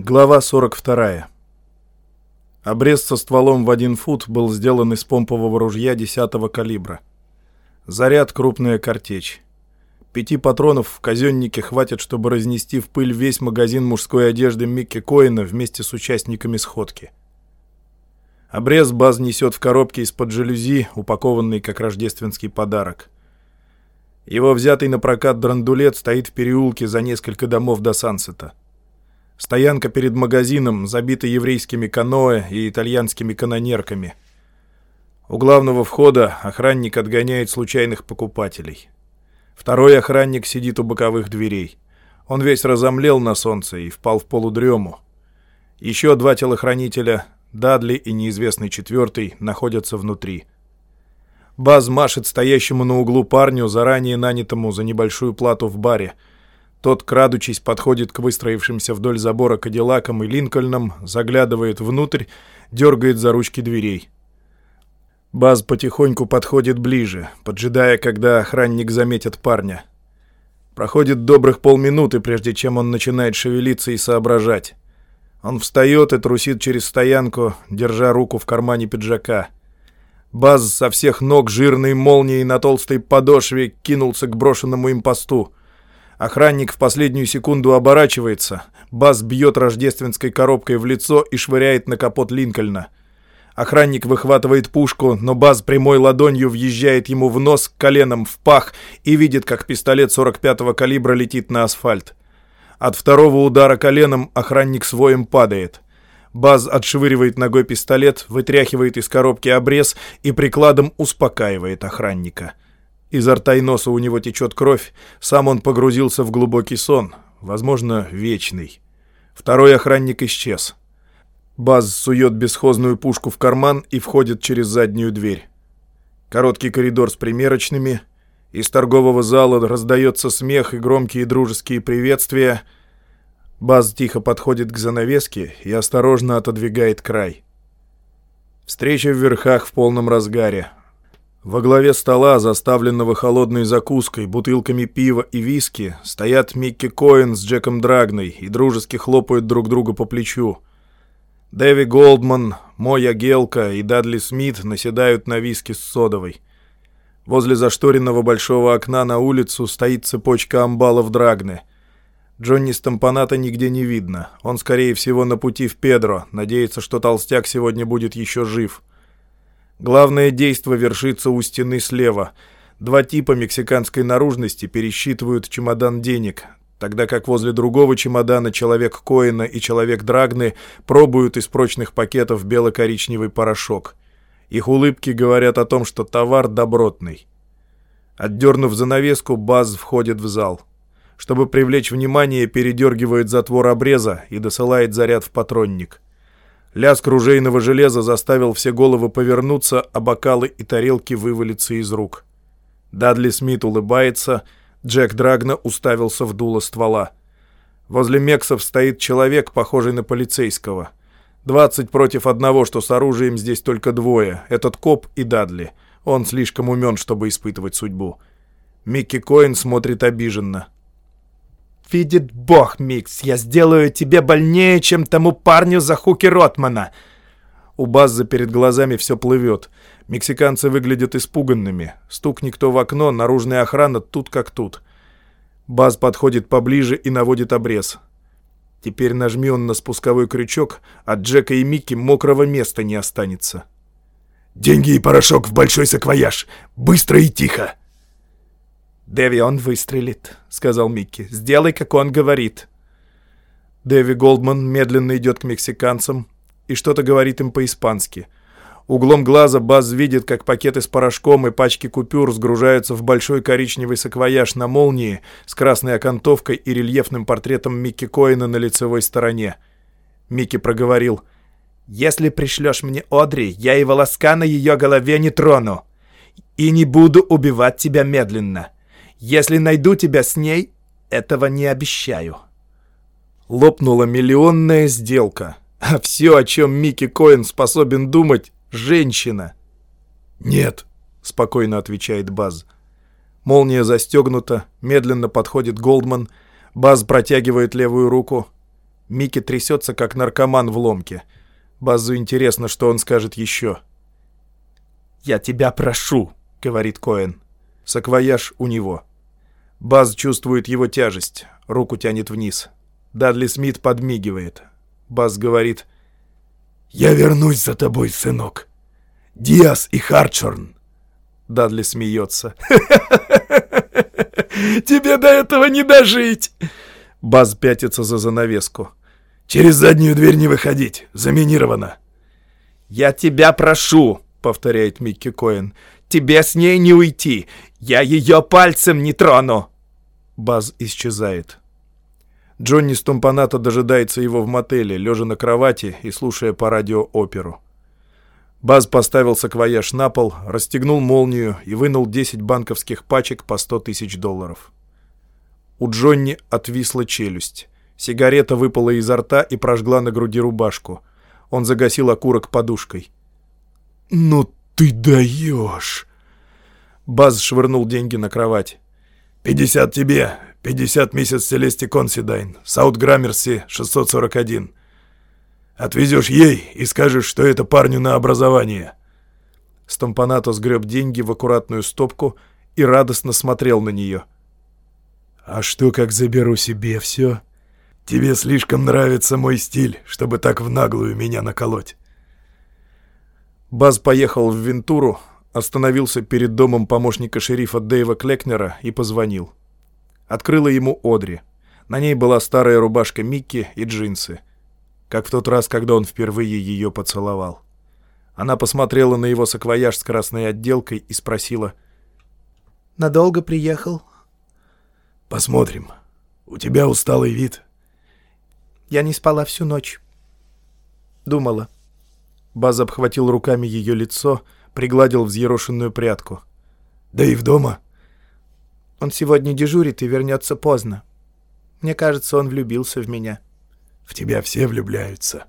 Глава 42. Обрез со стволом в один фут был сделан из помпового ружья 10 калибра. Заряд — крупная картечь. Пяти патронов в казеннике хватит, чтобы разнести в пыль весь магазин мужской одежды Микки Коина вместе с участниками сходки. Обрез Баз несет в коробке из-под жалюзи, упакованный как рождественский подарок. Его взятый на прокат драндулет стоит в переулке за несколько домов до Сансета. Стоянка перед магазином забита еврейскими каноэ и итальянскими канонерками. У главного входа охранник отгоняет случайных покупателей. Второй охранник сидит у боковых дверей. Он весь разомлел на солнце и впал в полудрему. Еще два телохранителя, Дадли и неизвестный четвертый, находятся внутри. Баз машет стоящему на углу парню, заранее нанятому за небольшую плату в баре — тот, крадучись, подходит к выстроившимся вдоль забора Кадиллакам и Линкольнам, заглядывает внутрь, дергает за ручки дверей. Баз потихоньку подходит ближе, поджидая, когда охранник заметит парня. Проходит добрых полминуты, прежде чем он начинает шевелиться и соображать. Он встает и трусит через стоянку, держа руку в кармане пиджака. Баз со всех ног жирной молнией на толстой подошве кинулся к брошенному им посту — Охранник в последнюю секунду оборачивается. Бас бьет рождественской коробкой в лицо и швыряет на капот Линкольна. Охранник выхватывает пушку, но Баз прямой ладонью въезжает ему в нос, коленом в пах и видит, как пистолет 45-го калибра летит на асфальт. От второго удара коленом охранник своим падает. Баз отшвыривает ногой пистолет, вытряхивает из коробки обрез и прикладом успокаивает охранника. Изо рта и носа у него течет кровь, сам он погрузился в глубокий сон, возможно, вечный. Второй охранник исчез. Баз сует бесхозную пушку в карман и входит через заднюю дверь. Короткий коридор с примерочными. Из торгового зала раздается смех и громкие дружеские приветствия. Баз тихо подходит к занавеске и осторожно отодвигает край. Встреча в верхах в полном разгаре. Во главе стола, заставленного холодной закуской, бутылками пива и виски, стоят Микки Коэн с Джеком Драгной и дружески хлопают друг друга по плечу. Дэви Голдман, Моя Гелка и Дадли Смит наседают на виски с содовой. Возле зашторенного большого окна на улицу стоит цепочка амбалов Драгны. Джонни Стампаната нигде не видно. Он, скорее всего, на пути в Педро. Надеется, что толстяк сегодня будет еще жив. — Главное действо вершится у стены слева. Два типа мексиканской наружности пересчитывают чемодан денег, тогда как возле другого чемодана человек Коина и человек Драгны пробуют из прочных пакетов бело-коричневый порошок. Их улыбки говорят о том, что товар добротный. Отдернув занавеску, Баз входит в зал. Чтобы привлечь внимание, передергивает затвор обреза и досылает заряд в патронник. Лязг ружейного железа заставил все головы повернуться, а бокалы и тарелки вывалиться из рук. Дадли Смит улыбается, Джек Драгна уставился в дуло ствола. Возле Мексов стоит человек, похожий на полицейского. Двадцать против одного, что с оружием здесь только двое. Этот коп и Дадли. Он слишком умен, чтобы испытывать судьбу. Микки Коин смотрит обиженно. «Видит бог, Микс, я сделаю тебе больнее, чем тому парню за хуки Ротмана!» У Базза перед глазами все плывет. Мексиканцы выглядят испуганными. Стук никто в окно, наружная охрана тут как тут. Баз подходит поближе и наводит обрез. Теперь нажми он на спусковой крючок, от Джека и Микки мокрого места не останется. «Деньги и порошок в большой саквояж! Быстро и тихо!» «Дэви, он выстрелит», — сказал Микки. «Сделай, как он говорит». Дэви Голдман медленно идет к мексиканцам и что-то говорит им по-испански. Углом глаза Баз видит, как пакеты с порошком и пачки купюр сгружаются в большой коричневый саквояж на молнии с красной окантовкой и рельефным портретом Микки Коина на лицевой стороне. Микки проговорил. «Если пришлешь мне Одри, я и волоска на ее голове не трону. И не буду убивать тебя медленно. Если найду тебя с ней, этого не обещаю». Лопнула миллионная сделка. А все, о чем Микки Коэн способен думать, — женщина. «Нет», — спокойно отвечает Баз. Молния застегнута, медленно подходит Голдман. Баз протягивает левую руку. Микки трясется, как наркоман в ломке. Базу интересно, что он скажет еще. «Я тебя прошу», — говорит Коэн. Саквояж у него. Баз чувствует его тяжесть, руку тянет вниз. Дадли Смит подмигивает. Баз говорит «Я вернусь за тобой, сынок. Диас и Харчорн». Дадли смеется. «Тебе до этого не дожить!» Баз пятится за занавеску. «Через заднюю дверь не выходить. Заминировано». «Я тебя прошу!» — повторяет Микки Коэн. «Тебе с ней не уйти! Я ее пальцем не трону!» Баз исчезает. Джонни Стомпанато дожидается его в мотеле, лежа на кровати и слушая по радио оперу. Баз поставил саквояж на пол, расстегнул молнию и вынул 10 банковских пачек по 100 тысяч долларов. У Джонни отвисла челюсть. Сигарета выпала изо рта и прожгла на груди рубашку. Он загасил окурок подушкой. «Ну ты даешь!» Баз швырнул деньги на кровать. «Пятьдесят тебе, пятьдесят месяц Селесте Консидайн, Саут Граммерси, 641. Отвезешь ей и скажешь, что это парню на образование». Стомпанато сгреб деньги в аккуратную стопку и радостно смотрел на нее. «А что, как заберу себе все?» «Тебе слишком нравится мой стиль, чтобы так в наглую меня наколоть». Баз поехал в Вентуру, остановился перед домом помощника шерифа Дэйва Клекнера и позвонил. Открыла ему Одри. На ней была старая рубашка Микки и джинсы. Как в тот раз, когда он впервые ее поцеловал. Она посмотрела на его саквояж с красной отделкой и спросила. «Надолго приехал?» «Посмотрим. У тебя усталый вид». «Я не спала всю ночь. Думала». Баз обхватил руками ее лицо, пригладил взъерошенную прядку. «Да и в дома?» «Он сегодня дежурит и вернется поздно. Мне кажется, он влюбился в меня». «В тебя все влюбляются».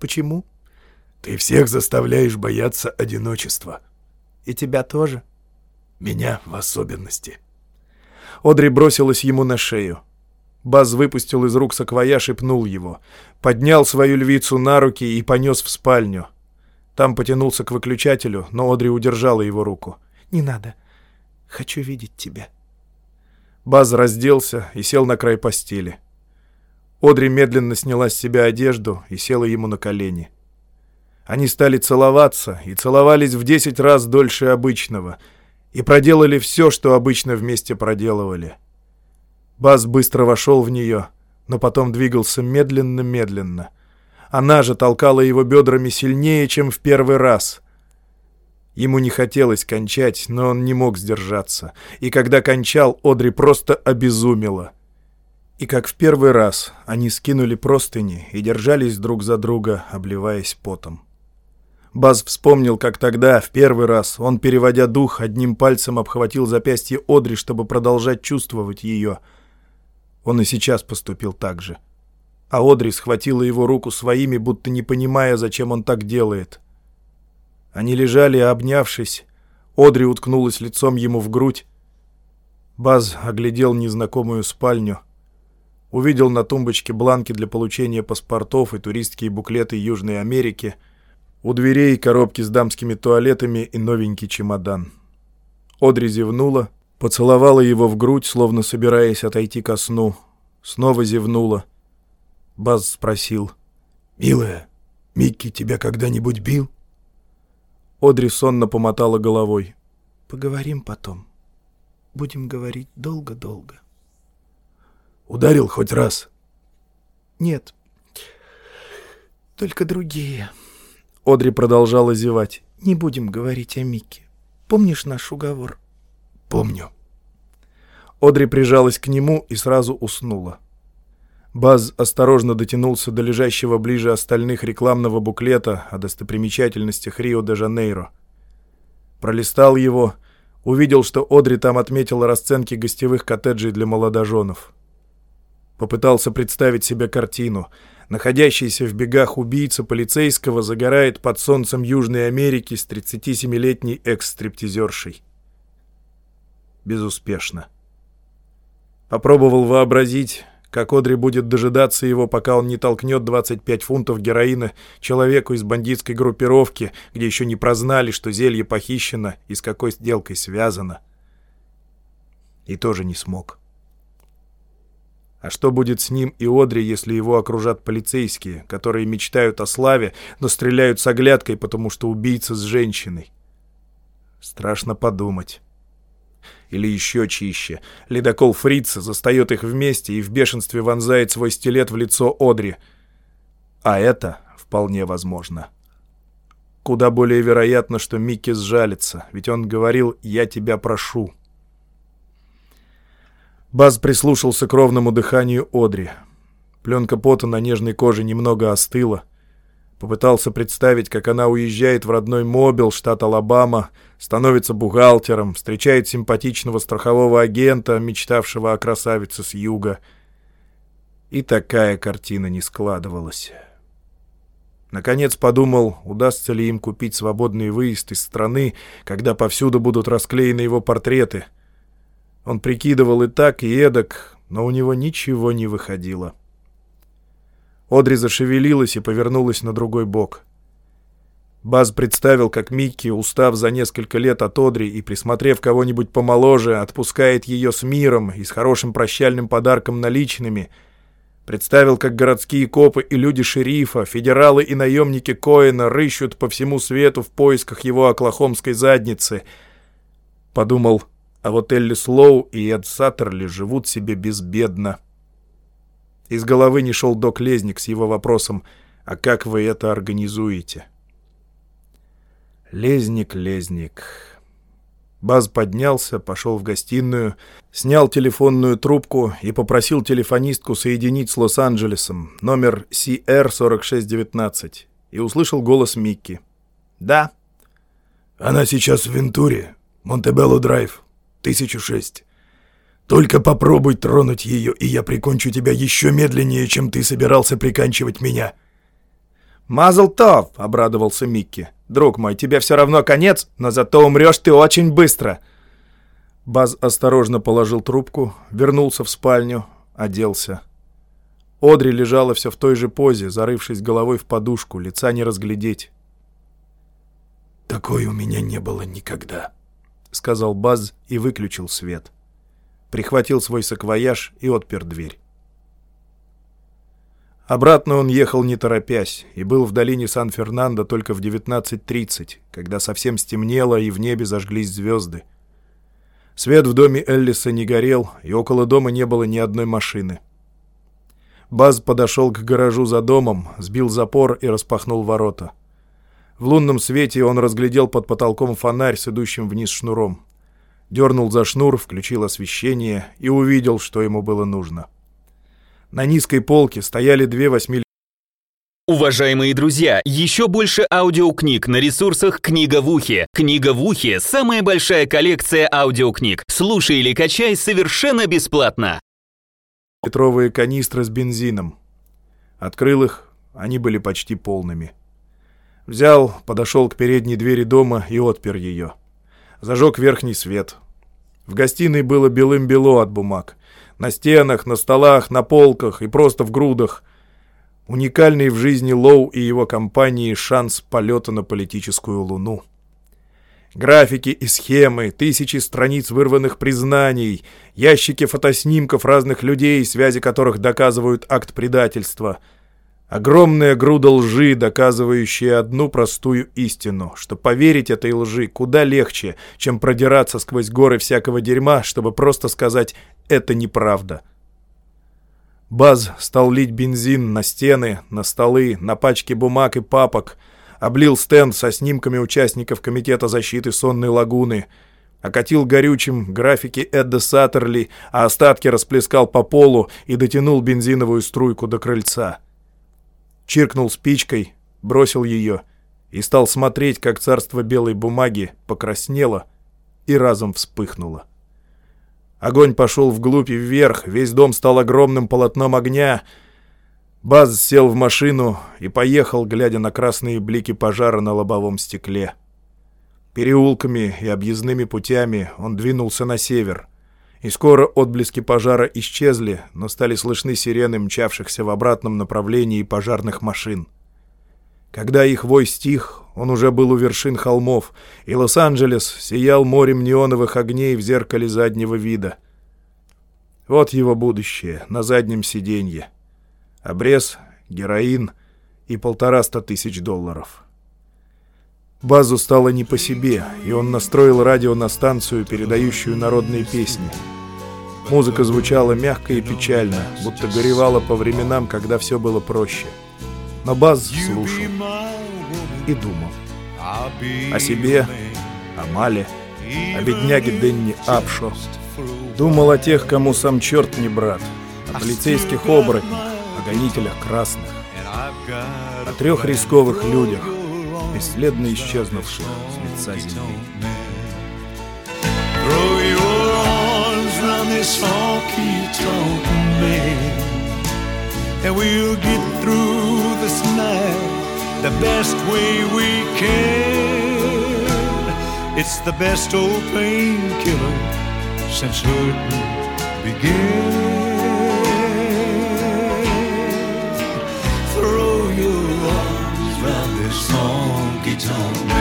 «Почему?» «Ты всех заставляешь бояться одиночества». «И тебя тоже?» «Меня в особенности». Одри бросилась ему на шею. Баз выпустил из рук саквояж и пнул его. Поднял свою львицу на руки и понес в спальню. Там потянулся к выключателю, но Одри удержала его руку. «Не надо. Хочу видеть тебя». Баз разделся и сел на край постели. Одри медленно сняла с себя одежду и села ему на колени. Они стали целоваться и целовались в десять раз дольше обычного и проделали все, что обычно вместе проделывали. Баз быстро вошел в нее, но потом двигался медленно-медленно — она же толкала его бедрами сильнее, чем в первый раз. Ему не хотелось кончать, но он не мог сдержаться. И когда кончал, Одри просто обезумела. И как в первый раз они скинули простыни и держались друг за друга, обливаясь потом. Баз вспомнил, как тогда, в первый раз, он, переводя дух, одним пальцем обхватил запястье Одри, чтобы продолжать чувствовать ее. Он и сейчас поступил так же а Одри схватила его руку своими, будто не понимая, зачем он так делает. Они лежали, обнявшись. Одри уткнулась лицом ему в грудь. Баз оглядел незнакомую спальню. Увидел на тумбочке бланки для получения паспортов и туристские буклеты Южной Америки. У дверей коробки с дамскими туалетами и новенький чемодан. Одри зевнула, поцеловала его в грудь, словно собираясь отойти ко сну. Снова зевнула — Баз спросил. «Милая, Микки тебя когда-нибудь бил?» Одри сонно помотала головой. «Поговорим потом. Будем говорить долго-долго». «Ударил хоть раз?» «Нет. Только другие». Одри продолжала зевать. «Не будем говорить о Микке. Помнишь наш уговор?» «Помню». Одри прижалась к нему и сразу уснула. Баз осторожно дотянулся до лежащего ближе остальных рекламного буклета о достопримечательностях Рио-де-Жанейро. Пролистал его, увидел, что Одри там отметила расценки гостевых коттеджей для молодоженов. Попытался представить себе картину. Находящийся в бегах убийца полицейского загорает под солнцем Южной Америки с 37-летней экс-стриптизершей. Безуспешно. Попробовал вообразить, как Одри будет дожидаться его, пока он не толкнет 25 фунтов героина человеку из бандитской группировки, где еще не прознали, что зелье похищено и с какой сделкой связано. И тоже не смог. А что будет с ним и Одри, если его окружат полицейские, которые мечтают о славе, но стреляют с оглядкой, потому что убийца с женщиной? Страшно подумать. Или еще чище. Ледокол Фрица застает их вместе и в бешенстве вонзает свой стилет в лицо Одри. А это вполне возможно. Куда более вероятно, что Микки сжалится, ведь он говорил «я тебя прошу». Баз прислушался к ровному дыханию Одри. Пленка пота на нежной коже немного остыла. Попытался представить, как она уезжает в родной Мобил, штат Алабама, становится бухгалтером, встречает симпатичного страхового агента, мечтавшего о красавице с юга. И такая картина не складывалась. Наконец подумал, удастся ли им купить свободный выезд из страны, когда повсюду будут расклеены его портреты — он прикидывал и так, и эдак, но у него ничего не выходило. Одри зашевелилась и повернулась на другой бок. Баз представил, как Микки, устав за несколько лет от Одри и присмотрев кого-нибудь помоложе, отпускает ее с миром и с хорошим прощальным подарком наличными. Представил, как городские копы и люди шерифа, федералы и наемники Коэна рыщут по всему свету в поисках его оклахомской задницы. Подумал, а вот Элли Слоу и Эд Саттерли живут себе безбедно. Из головы не шел док Лезник с его вопросом «А как вы это организуете?» Лезник, Лезник. Баз поднялся, пошел в гостиную, снял телефонную трубку и попросил телефонистку соединить с Лос-Анджелесом, номер CR4619, и услышал голос Микки. «Да». «Она сейчас в Вентуре, Монтебелло-драйв. Тысячу шесть. Только попробуй тронуть ее, и я прикончу тебя еще медленнее, чем ты собирался приканчивать меня». «Мазл Тов!» — обрадовался Микки. «Друг мой, тебе все равно конец, но зато умрешь ты очень быстро!» Баз осторожно положил трубку, вернулся в спальню, оделся. Одри лежала все в той же позе, зарывшись головой в подушку, лица не разглядеть. «Такой у меня не было никогда», — сказал Баз и выключил свет. Прихватил свой саквояж и отпер дверь. Обратно он ехал не торопясь и был в долине Сан-Фернандо только в 19.30, когда совсем стемнело и в небе зажглись звезды. Свет в доме Эллиса не горел, и около дома не было ни одной машины. Баз подошел к гаражу за домом, сбил запор и распахнул ворота. — в лунном свете он разглядел под потолком фонарь с идущим вниз шнуром. Дернул за шнур, включил освещение и увидел, что ему было нужно. На низкой полке стояли две восьми Уважаемые друзья, еще больше аудиокниг на ресурсах «Книга в ухе». «Книга в ухе» — самая большая коллекция аудиокниг. Слушай или качай совершенно бесплатно. Литровые канистры с бензином. Открыл их, они были почти полными. Взял, подошел к передней двери дома и отпер ее. Зажег верхний свет. В гостиной было белым-бело от бумаг. На стенах, на столах, на полках и просто в грудах. Уникальный в жизни Лоу и его компании шанс полета на политическую луну. Графики и схемы, тысячи страниц вырванных признаний, ящики фотоснимков разных людей, связи которых доказывают акт предательства — Огромная груда лжи, доказывающая одну простую истину, что поверить этой лжи куда легче, чем продираться сквозь горы всякого дерьма, чтобы просто сказать «это неправда». Баз стал лить бензин на стены, на столы, на пачки бумаг и папок, облил стенд со снимками участников Комитета защиты Сонной лагуны, окатил горючим графики Эдда Саттерли, а остатки расплескал по полу и дотянул бензиновую струйку до крыльца чиркнул спичкой, бросил ее и стал смотреть, как царство белой бумаги покраснело и разом вспыхнуло. Огонь пошел вглубь и вверх, весь дом стал огромным полотном огня. Баз сел в машину и поехал, глядя на красные блики пожара на лобовом стекле. Переулками и объездными путями он двинулся на север И скоро отблески пожара исчезли, но стали слышны сирены мчавшихся в обратном направлении пожарных машин. Когда их вой стих, он уже был у вершин холмов, и Лос-Анджелес сиял морем неоновых огней в зеркале заднего вида. Вот его будущее на заднем сиденье. Обрез, героин и полтораста тысяч долларов. Базу стало не по себе, и он настроил радио на станцию, передающую народные песни. Музыка звучала мягко и печально, будто горевала по временам, когда все было проще. Но Баз слушал и думал. О себе, о Мале, о бедняге Денни Апшо. Думал о тех, кому сам черт не брат, о полицейских оборотнях, о гонителях красных, о трех рисковых людях, бесследно исчезнувших с лица земли. And we'll get through this night the best way we can. It's the best old painkiller since hurting began. Don't.